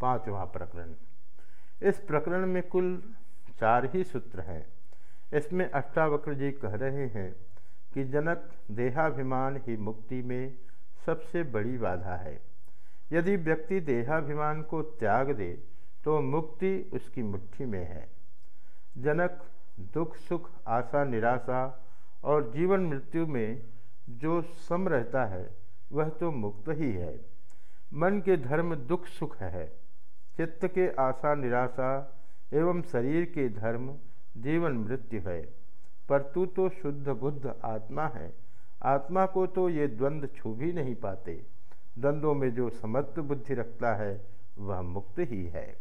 पांचवा प्रकरण। इस प्रकरण में कुल चार ही सूत्र हैं। इसमें अष्टावक्र जी कह रहे हैं कि जनक देहाभिमान ही मुक्ति में सबसे बड़ी बाधा है। यदि व्यक्ति देहाभिमान को त्याग दे तो मुक्ति उसकी मुट्ठी में है। जनक दुख, सुख, आशा, निराशा और जीवन मृत्यु में जो सम रहता है, वह तो मुक्त ही है। मन के धर्म दुख, सुख है। चित्त के आशा निराशा एवं शरीर के धर्म जीवन मृत्यु है। पर तू तो शुद्ध बुद्ध आत्मा है। आत्मा को तो ये द्वंद्व छू भी नहीं पाते। द्वंद्वों में जो समत्व बुद्धि रखता है, वह मुक्त ही है।